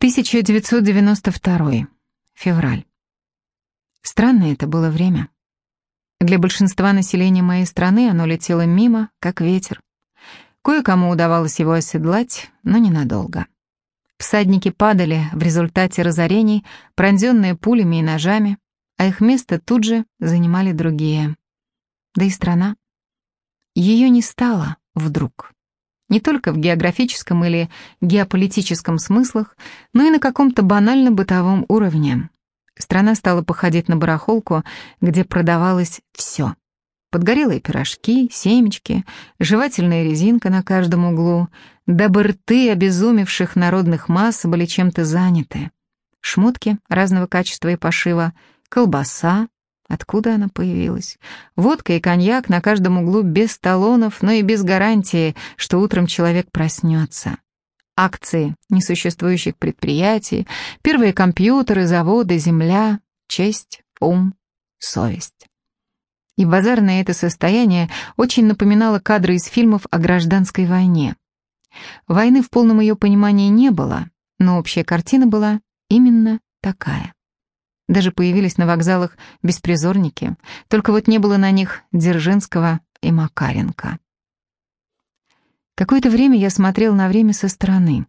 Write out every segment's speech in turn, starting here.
1992. Февраль. Странное это было время. Для большинства населения моей страны оно летело мимо, как ветер. Кое-кому удавалось его оседлать, но ненадолго. Всадники падали в результате разорений, пронзенные пулями и ножами, а их место тут же занимали другие. Да и страна. Ее не стало вдруг не только в географическом или геополитическом смыслах, но и на каком-то банально бытовом уровне. Страна стала походить на барахолку, где продавалось все. Подгорелые пирожки, семечки, жевательная резинка на каждом углу, дабы рты обезумевших народных масс были чем-то заняты. Шмотки разного качества и пошива, колбаса, Откуда она появилась? Водка и коньяк на каждом углу без талонов, но и без гарантии, что утром человек проснется. Акции несуществующих предприятий, первые компьютеры, заводы, земля, честь, ум, совесть. И базарное это состояние очень напоминало кадры из фильмов о гражданской войне. Войны в полном ее понимании не было, но общая картина была именно такая. Даже появились на вокзалах беспризорники, только вот не было на них Дзержинского и Макаренко. Какое-то время я смотрел на время со стороны.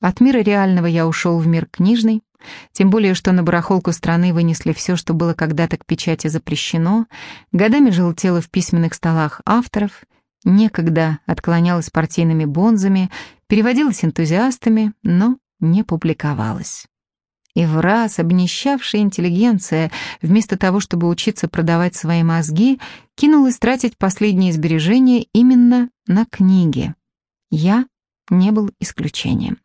От мира реального я ушел в мир книжный, тем более, что на барахолку страны вынесли все, что было когда-то к печати запрещено, годами желтело в письменных столах авторов, некогда отклонялось партийными бонзами, переводилось энтузиастами, но не публиковалось. И в раз обнищавшая интеллигенция, вместо того, чтобы учиться продавать свои мозги, кинулась тратить последние сбережения именно на книги. Я не был исключением.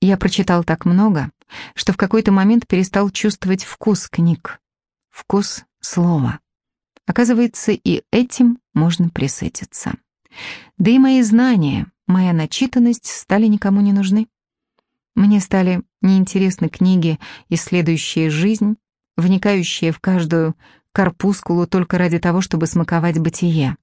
Я прочитал так много, что в какой-то момент перестал чувствовать вкус книг, вкус слова. Оказывается, и этим можно присытиться. Да и мои знания, моя начитанность стали никому не нужны. Мне стали неинтересны книги, исследующие жизнь, вникающие в каждую корпускулу только ради того, чтобы смаковать бытие.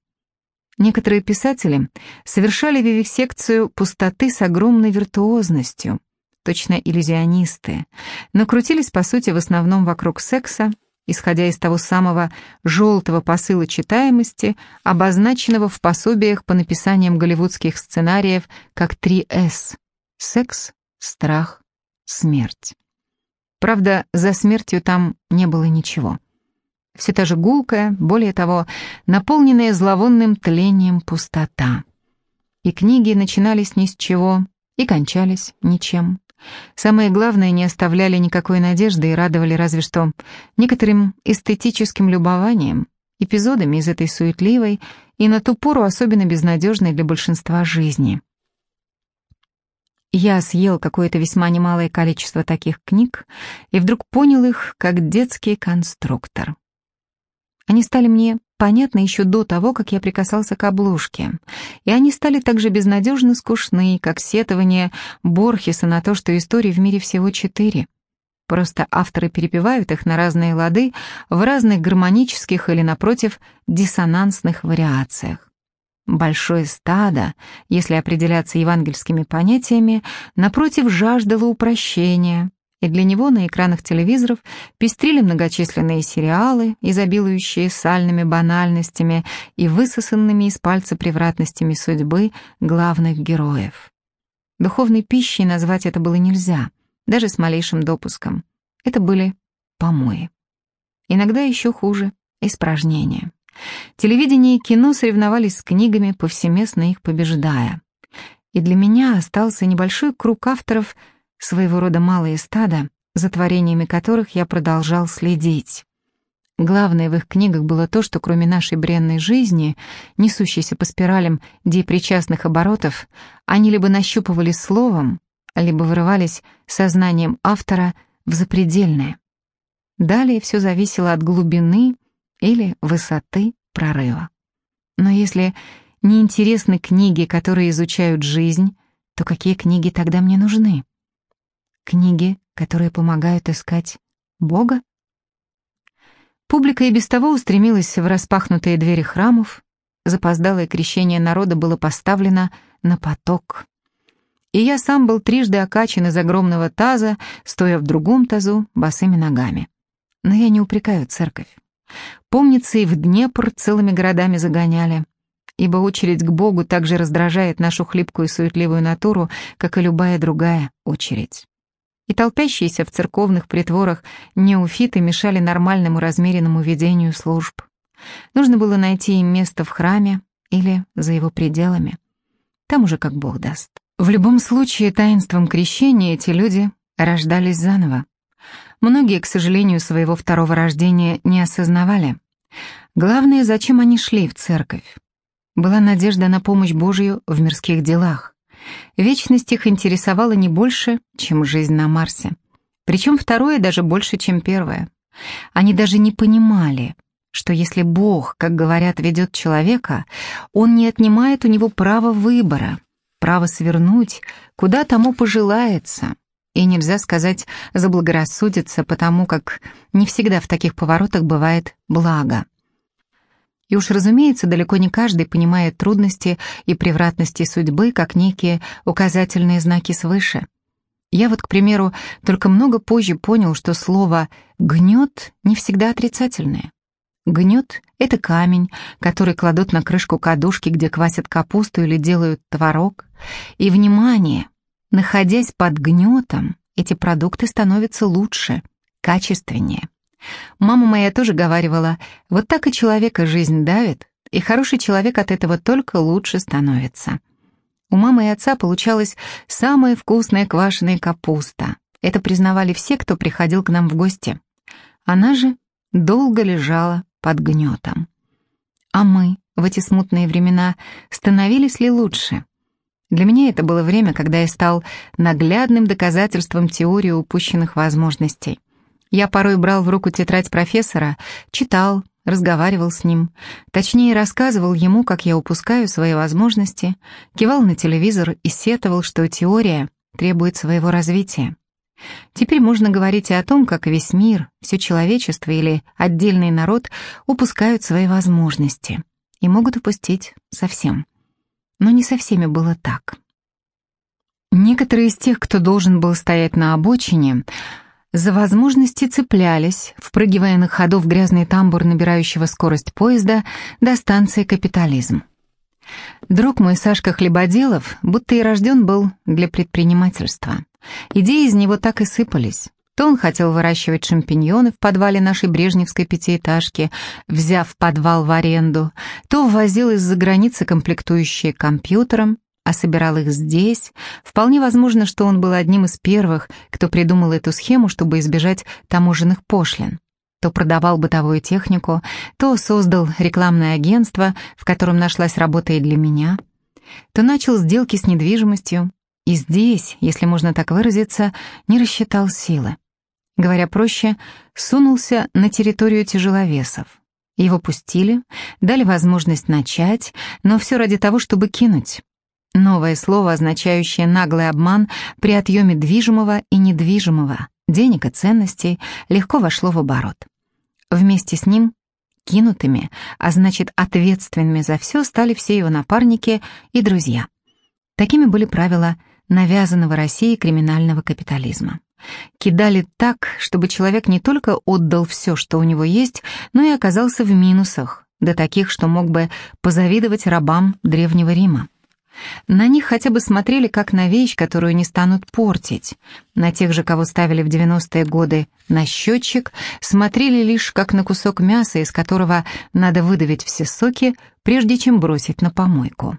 Некоторые писатели совершали вивисекцию пустоты с огромной виртуозностью, точно иллюзионисты, но крутились, по сути, в основном вокруг секса, исходя из того самого желтого посыла читаемости, обозначенного в пособиях по написаниям голливудских сценариев как 3С — секс, страх, смерть. Правда, за смертью там не было ничего. Все та же гулкая, более того, наполненная зловонным тлением пустота. И книги начинались ни с чего, и кончались ничем. Самое главное, не оставляли никакой надежды и радовали разве что некоторым эстетическим любованием, эпизодами из этой суетливой и на ту пору особенно безнадежной для большинства жизни. Я съел какое-то весьма немалое количество таких книг и вдруг понял их как детский конструктор. Они стали мне понятны еще до того, как я прикасался к обложке, и они стали так же безнадежно скучны, как сетование Борхеса на то, что историй в мире всего четыре. Просто авторы перепевают их на разные лады в разных гармонических или, напротив, диссонансных вариациях. Большое стадо, если определяться евангельскими понятиями, напротив жаждало упрощения, и для него на экранах телевизоров пестрили многочисленные сериалы, изобилующие сальными банальностями и высосанными из пальца превратностями судьбы главных героев. Духовной пищей назвать это было нельзя, даже с малейшим допуском. Это были помои. Иногда еще хуже — испражнения. Телевидение и кино соревновались с книгами, повсеместно их побеждая. И для меня остался небольшой круг авторов, своего рода малые стада, за творениями которых я продолжал следить. Главное в их книгах было то, что кроме нашей бренной жизни, несущейся по спиралям депричастных оборотов, они либо нащупывали словом, либо вырывались сознанием автора в запредельное. Далее все зависело от глубины или высоты прорыва. Но если не интересны книги, которые изучают жизнь, то какие книги тогда мне нужны? Книги, которые помогают искать Бога? Публика и без того устремилась в распахнутые двери храмов, запоздалое крещение народа было поставлено на поток. и я сам был трижды окачан из огромного таза, стоя в другом тазу босыми ногами. Но я не упрекаю церковь. Помнится, и в Днепр целыми городами загоняли, ибо очередь к Богу также раздражает нашу хлипкую и суетливую натуру, как и любая другая очередь. И толпящиеся в церковных притворах неофиты мешали нормальному размеренному ведению служб. Нужно было найти им место в храме или за его пределами. Там уже как Бог даст. В любом случае, таинством крещения эти люди рождались заново. Многие, к сожалению, своего второго рождения не осознавали. Главное, зачем они шли в церковь. Была надежда на помощь Божию в мирских делах. Вечность их интересовала не больше, чем жизнь на Марсе. Причем второе даже больше, чем первое. Они даже не понимали, что если Бог, как говорят, ведет человека, Он не отнимает у него права выбора, право свернуть, куда тому пожелается. И нельзя сказать заблагорассудиться, потому как не всегда в таких поворотах бывает благо. И уж, разумеется, далеко не каждый понимает трудности и превратности судьбы как некие указательные знаки свыше. Я вот, к примеру, только много позже понял, что слово «гнет» не всегда отрицательное. Гнет — это камень, который кладут на крышку кадушки, где квасят капусту или делают творог. И, внимание, находясь под гнетом, эти продукты становятся лучше, качественнее. Мама моя тоже говаривала, вот так и человека жизнь давит, и хороший человек от этого только лучше становится. У мамы и отца получалась самая вкусная квашеная капуста. Это признавали все, кто приходил к нам в гости. Она же долго лежала под гнетом. А мы в эти смутные времена становились ли лучше? Для меня это было время, когда я стал наглядным доказательством теории упущенных возможностей. Я порой брал в руку тетрадь профессора, читал, разговаривал с ним, точнее рассказывал ему, как я упускаю свои возможности, кивал на телевизор и сетовал, что теория требует своего развития. Теперь можно говорить и о том, как весь мир, все человечество или отдельный народ упускают свои возможности и могут упустить совсем. Но не со всеми было так. Некоторые из тех, кто должен был стоять на обочине, за возможности цеплялись, впрыгивая на ходу в грязный тамбур набирающего скорость поезда до станции «Капитализм». Друг мой Сашка Хлебоделов будто и рожден был для предпринимательства. Идеи из него так и сыпались. То он хотел выращивать шампиньоны в подвале нашей брежневской пятиэтажки, взяв подвал в аренду, то ввозил из-за границы комплектующие компьютером, а собирал их здесь. Вполне возможно, что он был одним из первых, кто придумал эту схему, чтобы избежать таможенных пошлин. То продавал бытовую технику, то создал рекламное агентство, в котором нашлась работа и для меня, то начал сделки с недвижимостью, и здесь, если можно так выразиться, не рассчитал силы. Говоря проще, сунулся на территорию тяжеловесов. Его пустили, дали возможность начать, но все ради того, чтобы кинуть. Новое слово, означающее наглый обман при отъеме движимого и недвижимого, денег и ценностей, легко вошло в оборот. Вместе с ним кинутыми, а значит ответственными за все стали все его напарники и друзья. Такими были правила навязанного России криминального капитализма. Кидали так, чтобы человек не только отдал все, что у него есть, но и оказался в минусах, до таких, что мог бы позавидовать рабам Древнего Рима. На них хотя бы смотрели как на вещь, которую не станут портить. На тех же, кого ставили в 90-е годы на счетчик, смотрели лишь как на кусок мяса, из которого надо выдавить все соки, прежде чем бросить на помойку.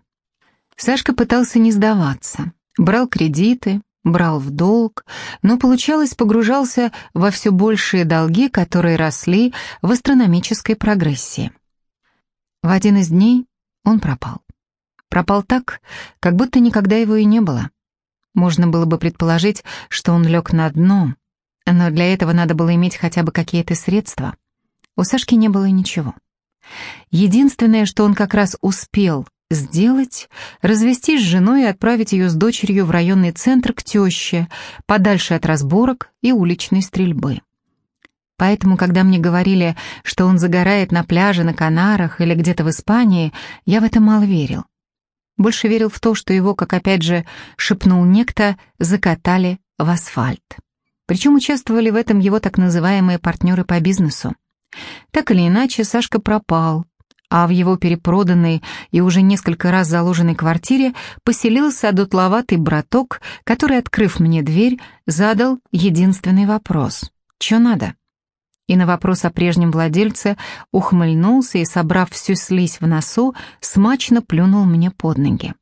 Сашка пытался не сдаваться, брал кредиты, брал в долг, но, получалось, погружался во все большие долги, которые росли в астрономической прогрессии. В один из дней он пропал. Пропал так, как будто никогда его и не было. Можно было бы предположить, что он лег на дно, но для этого надо было иметь хотя бы какие-то средства. У Сашки не было ничего. Единственное, что он как раз успел сделать, развестись с женой и отправить ее с дочерью в районный центр к теще, подальше от разборок и уличной стрельбы. Поэтому, когда мне говорили, что он загорает на пляже на Канарах или где-то в Испании, я в это мало верил. больше верил в то, что его, как опять же шепнул некто, закатали в асфальт. Причем участвовали в этом его так называемые партнеры по бизнесу. Так или иначе, Сашка пропал, а в его перепроданной и уже несколько раз заложенной квартире поселился дутловатый браток, который, открыв мне дверь, задал единственный вопрос. «Чё надо?» И на вопрос о прежнем владельце ухмыльнулся и, собрав всю слизь в носу, смачно плюнул мне под ноги.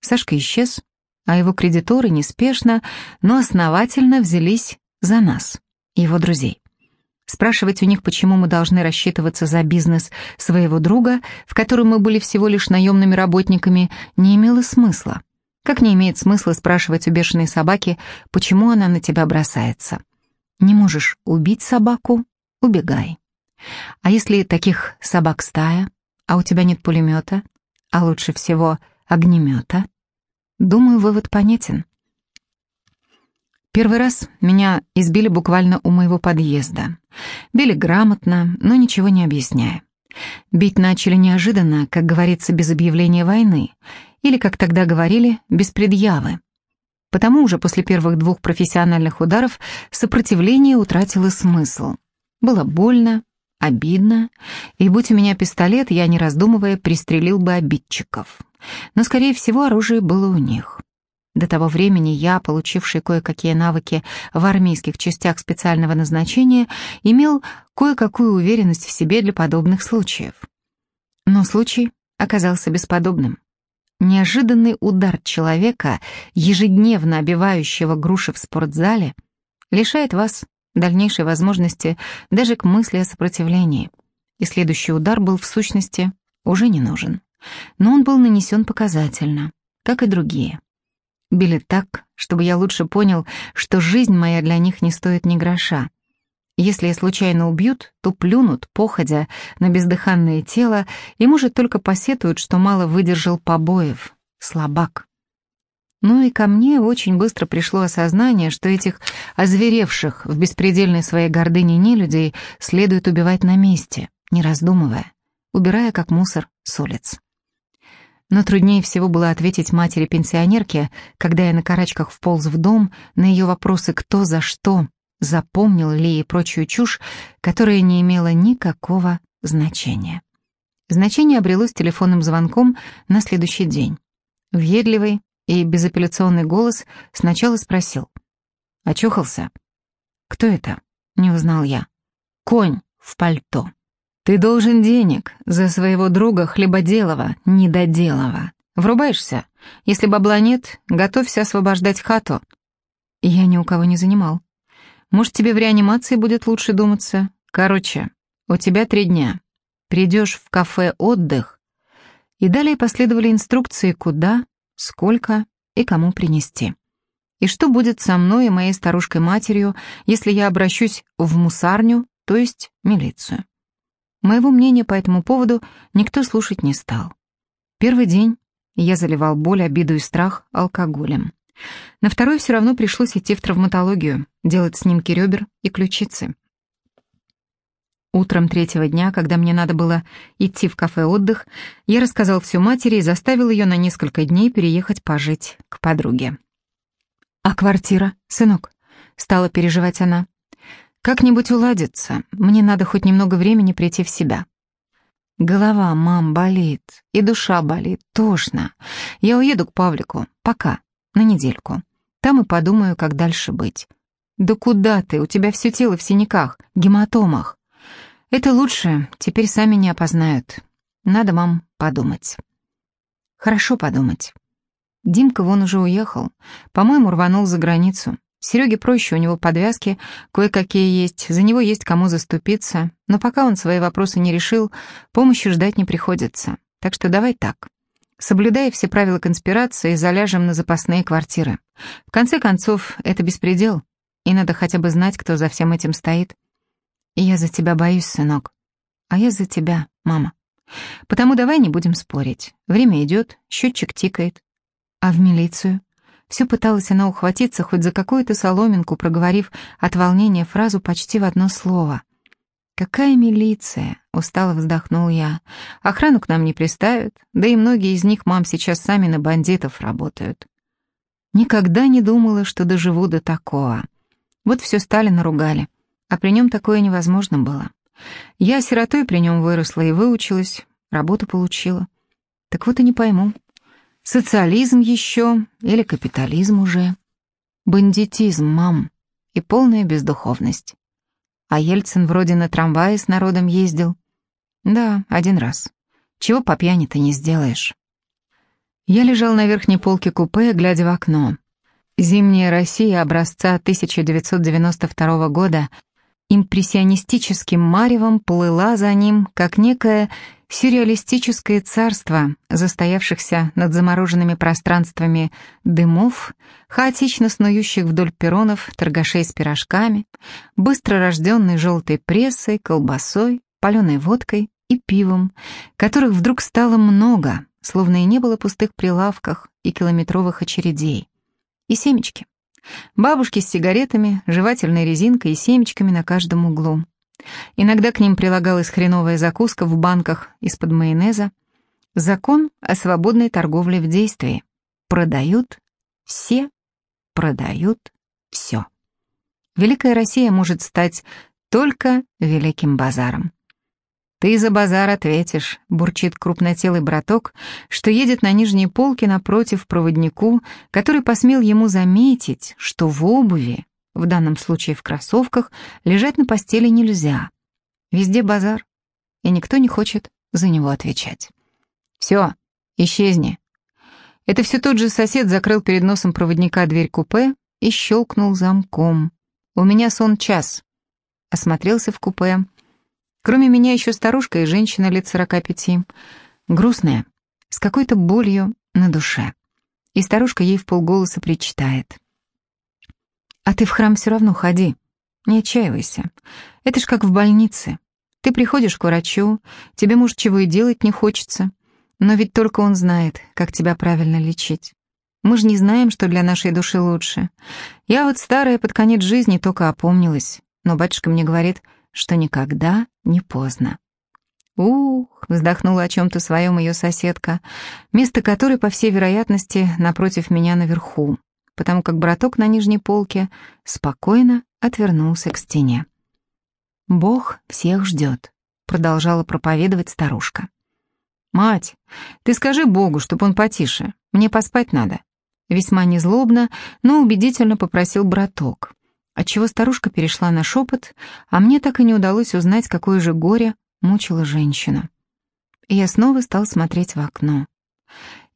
Сашка исчез, а его кредиторы неспешно, но основательно взялись за нас, его друзей. Спрашивать у них, почему мы должны рассчитываться за бизнес своего друга, в котором мы были всего лишь наемными работниками, не имело смысла. Как не имеет смысла спрашивать у бешеной собаки, почему она на тебя бросается. Не можешь убить собаку — убегай. А если таких собак стая, а у тебя нет пулемета, а лучше всего огнемета? Думаю, вывод понятен. Первый раз меня избили буквально у моего подъезда. Били грамотно, но ничего не объясняя. Бить начали неожиданно, как говорится, без объявления войны, или, как тогда говорили, без предъявы. Потому уже после первых двух профессиональных ударов сопротивление утратило смысл. Было больно, обидно, и будь у меня пистолет, я, не раздумывая, пристрелил бы обидчиков. Но, скорее всего, оружие было у них. До того времени я, получивший кое-какие навыки в армейских частях специального назначения, имел кое-какую уверенность в себе для подобных случаев. Но случай оказался бесподобным. Неожиданный удар человека, ежедневно обивающего груши в спортзале, лишает вас дальнейшей возможности даже к мысли о сопротивлении. И следующий удар был в сущности уже не нужен. Но он был нанесен показательно, как и другие. Били так, чтобы я лучше понял, что жизнь моя для них не стоит ни гроша. Если я случайно убьют, то плюнут, походя на бездыханное тело, и, может, только посетуют, что мало выдержал побоев. Слабак. Ну и ко мне очень быстро пришло осознание, что этих озверевших в беспредельной своей гордыне нелюдей следует убивать на месте, не раздумывая, убирая как мусор с улиц. Но труднее всего было ответить матери-пенсионерке, когда я на карачках вполз в дом, на ее вопросы «кто за что», запомнил ли и прочую чушь, которая не имела никакого значения. Значение обрелось телефонным звонком на следующий день. Въедливый и безапелляционный голос сначала спросил. «Очухался?» «Кто это?» — не узнал я. «Конь в пальто». Ты должен денег за своего друга Хлебоделова, Недоделова. Врубаешься? Если бабла нет, готовься освобождать хату. Я ни у кого не занимал. Может, тебе в реанимации будет лучше думаться? Короче, у тебя три дня. Придешь в кафе «Отдых». И далее последовали инструкции, куда, сколько и кому принести. И что будет со мной и моей старушкой-матерью, если я обращусь в мусарню, то есть милицию. Моего мнения по этому поводу никто слушать не стал. Первый день я заливал боль, обиду и страх алкоголем. На второй все равно пришлось идти в травматологию, делать снимки ребер и ключицы. Утром третьего дня, когда мне надо было идти в кафе «Отдых», я рассказал все матери и заставил ее на несколько дней переехать пожить к подруге. «А квартира, сынок?» — стала переживать она. Как-нибудь уладится. Мне надо хоть немного времени прийти в себя. Голова, мам, болит. И душа болит. Тошно. Я уеду к Павлику. Пока. На недельку. Там и подумаю, как дальше быть. Да куда ты? У тебя все тело в синяках, гематомах. Это лучше. Теперь сами не опознают. Надо, мам, подумать. Хорошо подумать. Димка вон уже уехал. По-моему, рванул за границу. Сереге проще, у него подвязки кое-какие есть, за него есть кому заступиться, но пока он свои вопросы не решил, помощи ждать не приходится. Так что давай так. Соблюдая все правила конспирации, заляжем на запасные квартиры. В конце концов, это беспредел, и надо хотя бы знать, кто за всем этим стоит. И я за тебя боюсь, сынок. А я за тебя, мама. Потому давай не будем спорить. Время идет, счетчик тикает. А в милицию? Все пыталась она ухватиться хоть за какую-то соломинку, проговорив от волнения фразу почти в одно слово. «Какая милиция?» — устало вздохнул я. «Охрану к нам не приставят, да и многие из них, мам, сейчас сами на бандитов работают». Никогда не думала, что доживу до такого. Вот все Сталина ругали, а при нем такое невозможно было. Я сиротой при нем выросла и выучилась, работу получила. Так вот и не пойму, социализм еще или капитализм уже? Бандитизм, мам, и полная бездуховность. А Ельцин вроде на трамвае с народом ездил. Да, один раз. Чего по пьяни-то не сделаешь. Я лежал на верхней полке купе, глядя в окно. Зимняя Россия образца 1992 года импрессионистическим маревом плыла за ним, как некое сюрреалистическое царство застоявшихся над замороженными пространствами дымов, хаотично снующих вдоль перронов торгашей с пирожками, быстро рожденной желтой прессой, колбасой, паленой водкой и пивом, которых вдруг стало много, словно и не было пустых прилавках и километровых очередей. И семечки. Бабушки с сигаретами, жевательной резинкой и семечками на каждом углу. Иногда к ним прилагалась хреновая закуска в банках из-под майонеза. Закон о свободной торговле в действии. Продают все, продают все. Великая Россия может стать только великим базаром. «Ты за базар ответишь», — бурчит крупнотелый браток, что едет на нижней полке напротив проводнику, который посмел ему заметить, что в обуви, в данном случае в кроссовках, лежать на постели нельзя. Везде базар, и никто не хочет за него отвечать. «Все, исчезни». Это все тот же сосед закрыл перед носом проводника дверь купе и щелкнул замком. «У меня сон час». Осмотрелся в купе, Кроме меня еще старушка и женщина лет сорока пяти. Грустная, с какой-то болью на душе. И старушка ей в полголоса причитает. «А ты в храм все равно ходи. Не отчаивайся. Это ж как в больнице. Ты приходишь к врачу, тебе, может, чего и делать не хочется. Но ведь только он знает, как тебя правильно лечить. Мы же не знаем, что для нашей души лучше. Я вот старая под конец жизни только опомнилась. Но батюшка мне говорит, что никогда не поздно. «Ух!» — вздохнула о чем-то своем ее соседка, место которой, по всей вероятности, напротив меня наверху, потому как браток на нижней полке спокойно отвернулся к стене. «Бог всех ждет», — продолжала проповедовать старушка. «Мать, ты скажи Богу, чтоб он потише, мне поспать надо». Весьма незлобно, но убедительно попросил браток отчего старушка перешла на шепот, а мне так и не удалось узнать, какое же горе мучило женщину. И я снова стал смотреть в окно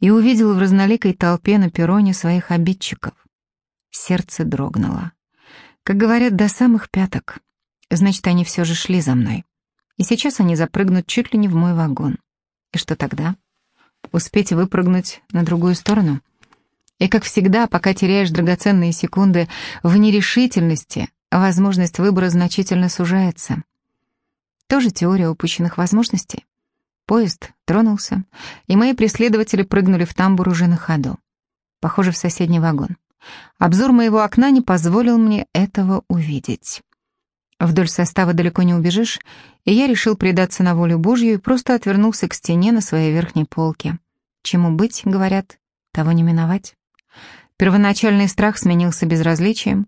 и увидел в разноликой толпе на перроне своих обидчиков. Сердце дрогнуло. Как говорят, до самых пяток. Значит, они все же шли за мной. И сейчас они запрыгнут чуть ли не в мой вагон. И что тогда? Успеть выпрыгнуть на другую сторону — и, как всегда, пока теряешь драгоценные секунды в нерешительности, возможность выбора значительно сужается. Тоже теория упущенных возможностей. Поезд тронулся, и мои преследователи прыгнули в тамбур уже на ходу. Похоже, в соседний вагон. Обзор моего окна не позволил мне этого увидеть. Вдоль состава далеко не убежишь, и я решил предаться на волю Божью и просто отвернулся к стене на своей верхней полке. Чему быть, говорят, того не миновать. Первоначальный страх сменился безразличием.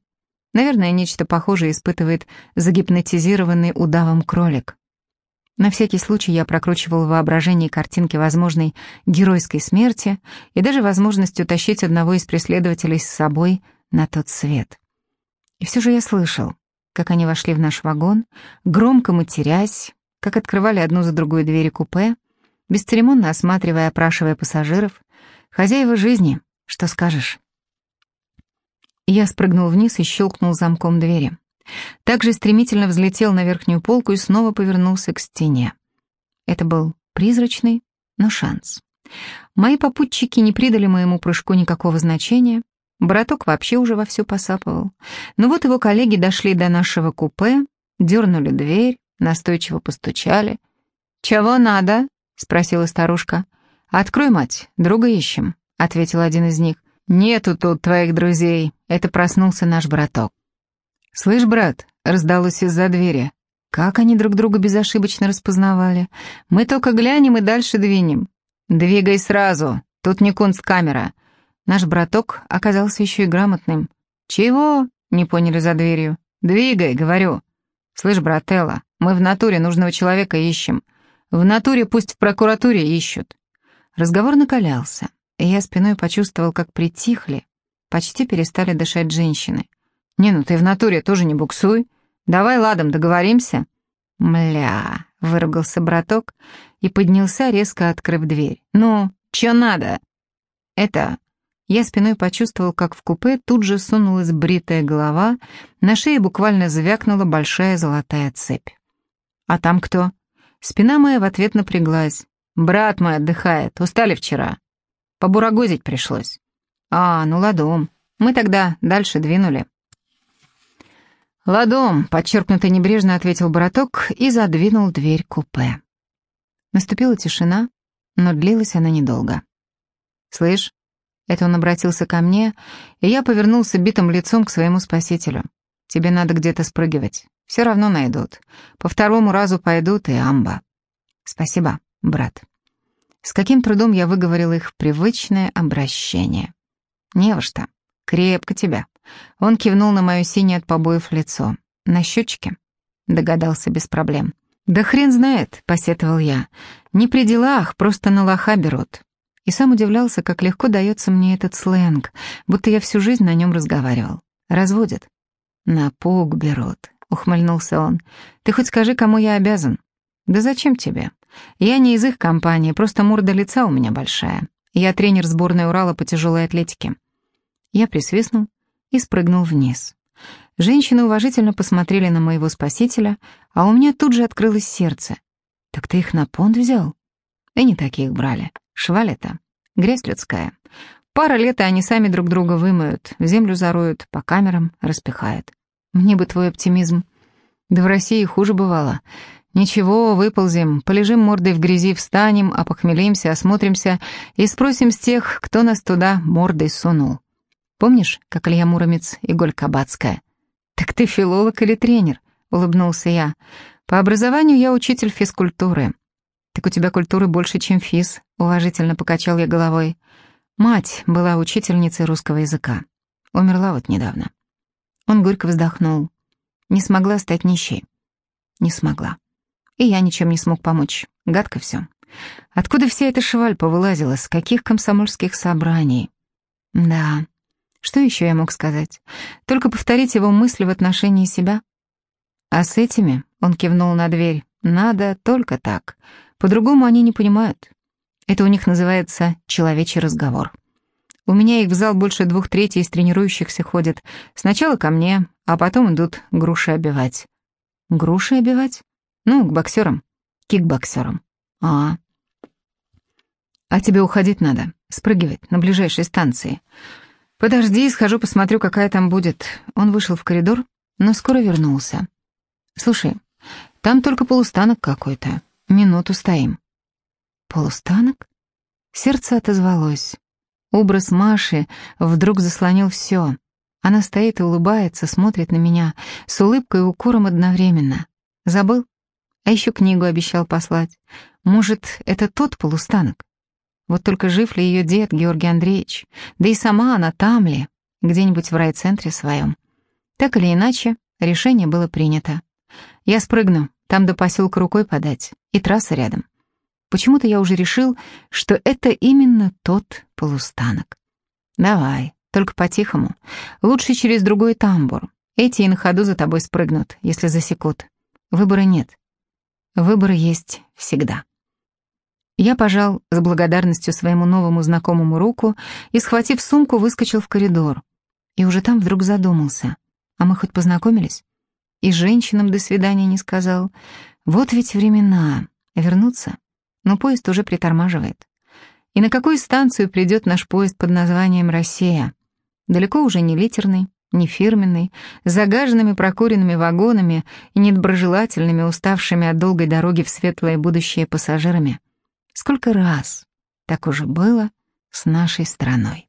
Наверное, нечто похожее испытывает загипнотизированный удавом кролик. На всякий случай я прокручивал в воображении картинки возможной геройской смерти и даже возможность утащить одного из преследователей с собой на тот свет. И все же я слышал, как они вошли в наш вагон, громко матерясь, как открывали одну за другой двери купе, бесцеремонно осматривая, опрашивая пассажиров. Хозяева жизни, что скажешь? Я спрыгнул вниз и щелкнул замком двери. Также стремительно взлетел на верхнюю полку и снова повернулся к стене. Это был призрачный, но шанс. Мои попутчики не придали моему прыжку никакого значения. Браток вообще уже вовсю посапывал. Но вот его коллеги дошли до нашего купе, дернули дверь, настойчиво постучали. «Чего надо?» — спросила старушка. «Открой, мать, друга ищем», — ответил один из них. «Нету тут твоих друзей», — это проснулся наш браток. «Слышь, брат», — раздалось из-за двери, — Как они друг друга безошибочно распознавали. Мы только глянем и дальше двинем. Двигай сразу, тут не кунсткамера. Наш браток оказался еще и грамотным. Чего? Не поняли за дверью. Двигай, говорю. Слышь, брателла, мы в натуре нужного человека ищем. В натуре пусть в прокуратуре ищут. Разговор накалялся, я спиной почувствовал, как притихли, почти перестали дышать женщины. «Не, ну ты в натуре тоже не буксуй. Давай ладом договоримся». «Мля», — выругался браток и поднялся, резко открыв дверь. «Ну, чё надо?» «Это...» Я спиной почувствовал, как в купе тут же сунулась бритая голова, на шее буквально звякнула большая золотая цепь. «А там кто?» Спина моя в ответ напряглась. «Брат мой отдыхает, устали вчера. Побурагозить пришлось». «А, ну ладом. Мы тогда дальше двинули». «Ладом», — подчеркнуто небрежно ответил браток и задвинул дверь купе. Наступила тишина, но длилась она недолго. «Слышь?» — это он обратился ко мне, и я повернулся битым лицом к своему спасителю. «Тебе надо где-то спрыгивать. Все равно найдут. По второму разу пойдут и амба». «Спасибо, брат». С каким трудом я выговорил их привычное обращение. «Не во что. Крепко тебя». Он кивнул на мое синее от побоев лицо. «На счетчике?» Догадался без проблем. «Да хрен знает», — посетовал я. «Не при делах, просто на лоха берут». И сам удивлялся, как легко дается мне этот сленг, будто я всю жизнь на нем разговаривал. «Разводят?» «На пуг берут», — ухмыльнулся он. «Ты хоть скажи, кому я обязан?» «Да зачем тебе? Я не из их компании, просто морда лица у меня большая. Я тренер сборной Урала по тяжелой атлетике». Я присвистнул, и спрыгнул вниз. Женщины уважительно посмотрели на моего спасителя, а у меня тут же открылось сердце. «Так ты их на понт взял?» И не таких брали. Шваль-то. Грязь людская. Пара лет, и они сами друг друга вымоют, землю зароют, по камерам распихают. Мне бы твой оптимизм. Да в России хуже бывало. Ничего, выползем, полежим мордой в грязи, встанем, опохмелимся, осмотримся и спросим с тех, кто нас туда мордой сунул. Помнишь, как Илья Муромец и Голь Кабацкая? Так ты филолог или тренер? Улыбнулся я. По образованию я учитель физкультуры. Так у тебя культуры больше, чем физ, уважительно покачал я головой. Мать была учительницей русского языка. Умерла вот недавно. Он горько вздохнул. Не смогла стать нищей. Не смогла. И я ничем не смог помочь. Гадко все. Откуда вся эта шваль повылазила? С каких комсомольских собраний? Да, что еще я мог сказать? Только повторить его мысли в отношении себя? А с этими, он кивнул на дверь, надо только так. По-другому они не понимают. Это у них называется человечий разговор. У меня их в зал больше двух третей из тренирующихся ходят. Сначала ко мне, а потом идут груши обивать. Груши обивать? Ну, к боксерам. Кикбоксерам. А. А тебе уходить надо, спрыгивать на ближайшей станции. «Подожди, схожу посмотрю, какая там будет». Он вышел в коридор, но скоро вернулся. «Слушай, там только полустанок какой-то. Минуту стоим». «Полустанок?» Сердце отозвалось. Образ Маши вдруг заслонил все. Она стоит и улыбается, смотрит на меня, с улыбкой и укором одновременно. Забыл? А еще книгу обещал послать. Может, это тот полустанок? Вот только жив ли ее дед Георгий Андреевич? Да и сама она там ли? Где-нибудь в райцентре своем. Так или иначе, решение было принято. Я спрыгну, там до поселка рукой подать, и трасса рядом. Почему-то я уже решил, что это именно тот полустанок. Давай, только по-тихому. Лучше через другой тамбур. Эти и на ходу за тобой спрыгнут, если засекут. Выбора нет. Выбор есть всегда. Я пожал с благодарностью своему новому знакомому руку и, схватив сумку, выскочил в коридор. И уже там вдруг задумался. А мы хоть познакомились? И женщинам до свидания не сказал. Вот ведь времена. Вернуться? Но поезд уже притормаживает. И на какую станцию придет наш поезд под названием «Россия»? Далеко уже не литерный, не фирменный, с загаженными прокуренными вагонами и недоброжелательными, уставшими от долгой дороги в светлое будущее пассажирами. Сколько раз так уже было с нашей страной.